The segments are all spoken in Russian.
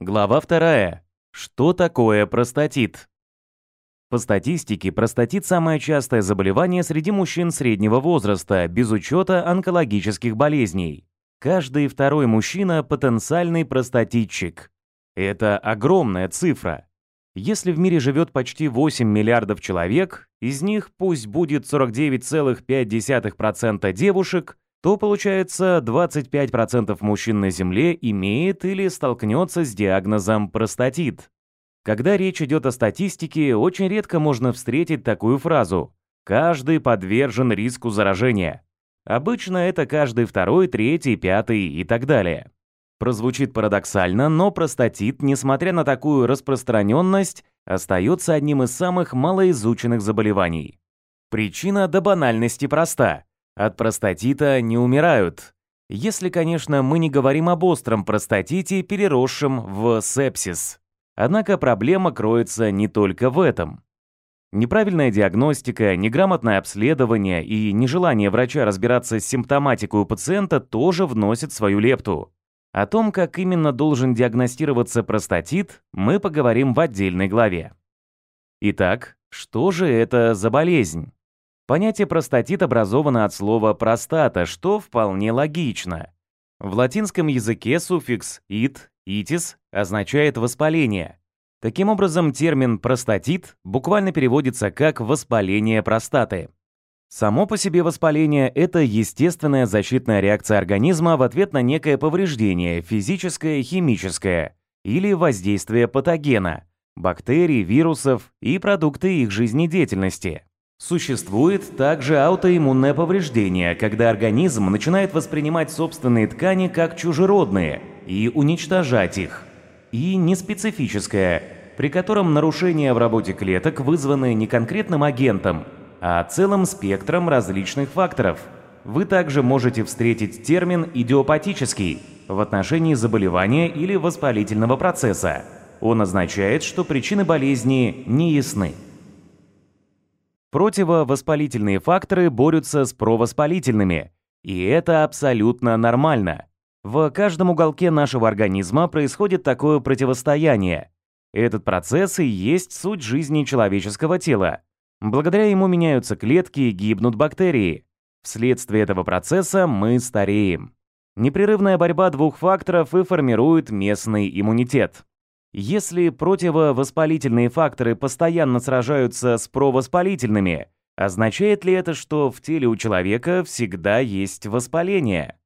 Глава 2. Что такое простатит? По статистике, простатит – самое частое заболевание среди мужчин среднего возраста, без учета онкологических болезней. Каждый второй мужчина – потенциальный простатитчик. Это огромная цифра. Если в мире живет почти 8 миллиардов человек, из них пусть будет 49,5% девушек, то получается 25% мужчин на Земле имеет или столкнется с диагнозом простатит. Когда речь идет о статистике, очень редко можно встретить такую фразу «каждый подвержен риску заражения». Обычно это каждый второй, третий, пятый и так далее. Прозвучит парадоксально, но простатит, несмотря на такую распространенность, остается одним из самых малоизученных заболеваний. Причина до банальности проста. От простатита не умирают. Если, конечно, мы не говорим об остром простатите, переросшем в сепсис. Однако проблема кроется не только в этом. Неправильная диагностика, неграмотное обследование и нежелание врача разбираться с симптоматикой у пациента тоже вносят свою лепту. О том, как именно должен диагностироваться простатит, мы поговорим в отдельной главе. Итак, что же это за болезнь? Понятие простатит образовано от слова простата, что вполне логично. В латинском языке суффикс «it» «itis» означает воспаление. Таким образом, термин «простатит» буквально переводится как «воспаление простаты». Само по себе воспаление – это естественная защитная реакция организма в ответ на некое повреждение, физическое, химическое, или воздействие патогена, бактерий, вирусов и продукты их жизнедеятельности. Существует также аутоиммунное повреждение, когда организм начинает воспринимать собственные ткани как чужеродные и уничтожать их. И неспецифическое, при котором нарушения в работе клеток вызваны не конкретным агентом, а целым спектром различных факторов. Вы также можете встретить термин «идиопатический» в отношении заболевания или воспалительного процесса. Он означает, что причины болезни не ясны. Противовоспалительные факторы борются с провоспалительными, и это абсолютно нормально. В каждом уголке нашего организма происходит такое противостояние. Этот процесс и есть суть жизни человеческого тела. Благодаря ему меняются клетки и гибнут бактерии. Вследствие этого процесса мы стареем. Непрерывная борьба двух факторов и формирует местный иммунитет. Если противовоспалительные факторы постоянно сражаются с провоспалительными, означает ли это, что в теле у человека всегда есть воспаление?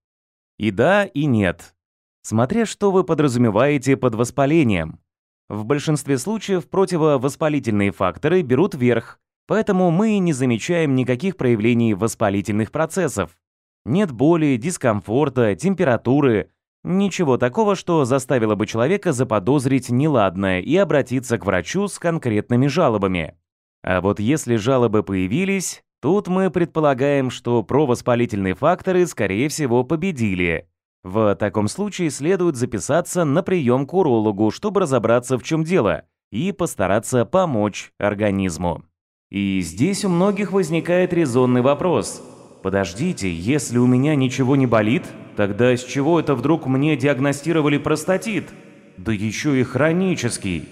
И да, и нет. Смотря что вы подразумеваете под воспалением. В большинстве случаев противовоспалительные факторы берут верх, поэтому мы не замечаем никаких проявлений воспалительных процессов. Нет боли, дискомфорта, температуры, Ничего такого, что заставило бы человека заподозрить неладное и обратиться к врачу с конкретными жалобами. А вот если жалобы появились, тут мы предполагаем, что провоспалительные факторы, скорее всего, победили. В таком случае следует записаться на прием к урологу, чтобы разобраться, в чем дело, и постараться помочь организму. И здесь у многих возникает резонный вопрос. Подождите, если у меня ничего не болит, Тогда с чего это вдруг мне диагностировали простатит? Да еще и хронический.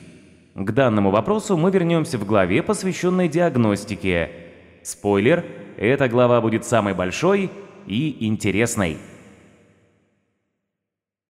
К данному вопросу мы вернемся в главе, посвященной диагностике. Спойлер, эта глава будет самой большой и интересной.